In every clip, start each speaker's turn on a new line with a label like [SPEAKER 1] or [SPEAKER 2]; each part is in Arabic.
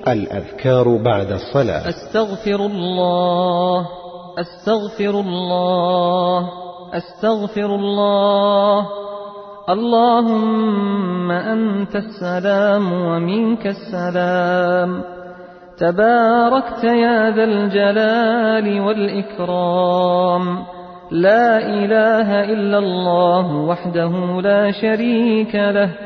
[SPEAKER 1] الأذكار بعد الصلاة.
[SPEAKER 2] أستغفر الله أستغفر الله أستغفر الله. اللهم أنت السلام ومنك السلام. تباركت يا ذا الجلال والإكرام. لا إله إلا الله وحده لا شريك له.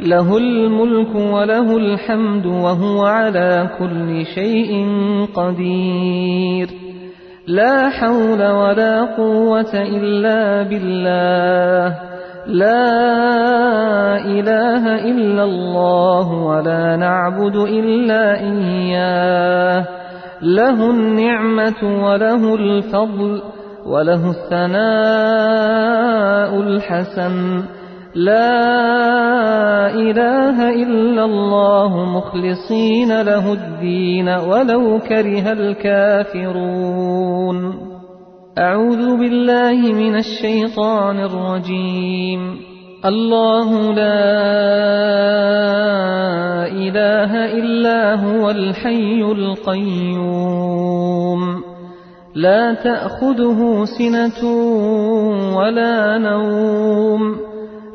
[SPEAKER 2] له الملك وله الحمد وهو على كل شيء قدير. لا حول ولا قوة إلا بالله. لا إله إلا الله ولا نعبد إلا إياه. له النعمة وله الفضل وله الثناء الحسن. لا إله إلا الله مخلصين له الدين ولو كره الكافرون. أعوذ بالله من الشيطان الرجيم. الله لا إله إلا هو الحي القيوم. لا تأخذه سنة ولا نوم.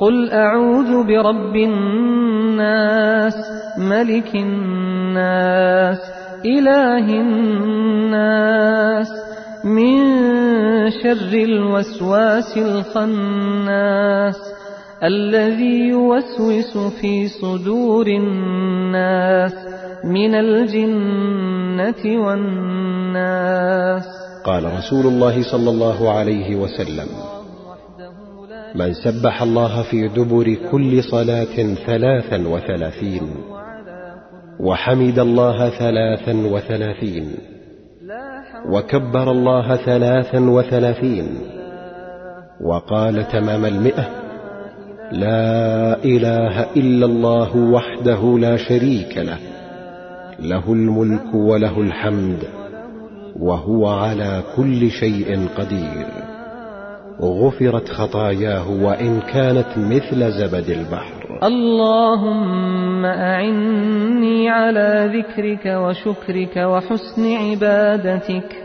[SPEAKER 2] قل أعوذ برب الناس ملك الناس إله الناس من شر الوسواس الخناس الذي يوسوس في صدور الناس من الجنة والناس
[SPEAKER 1] قال رسول الله صلى الله عليه وسلم. من سبح الله في دبر كل صلاة ثلاثا وثلاثين وحمد الله ثلاثا وثلاثين وكبر الله ثلاثا وثلاثين وقال تمام المئة لا إله إلا الله وحده لا شريك له له الملك وله الحمد وهو على كل شيء قدير غفرت خطاياه وإن كانت مثل زبد البحر.
[SPEAKER 2] اللهم أعني على ذكرك وشكرك وحسن عبادتك.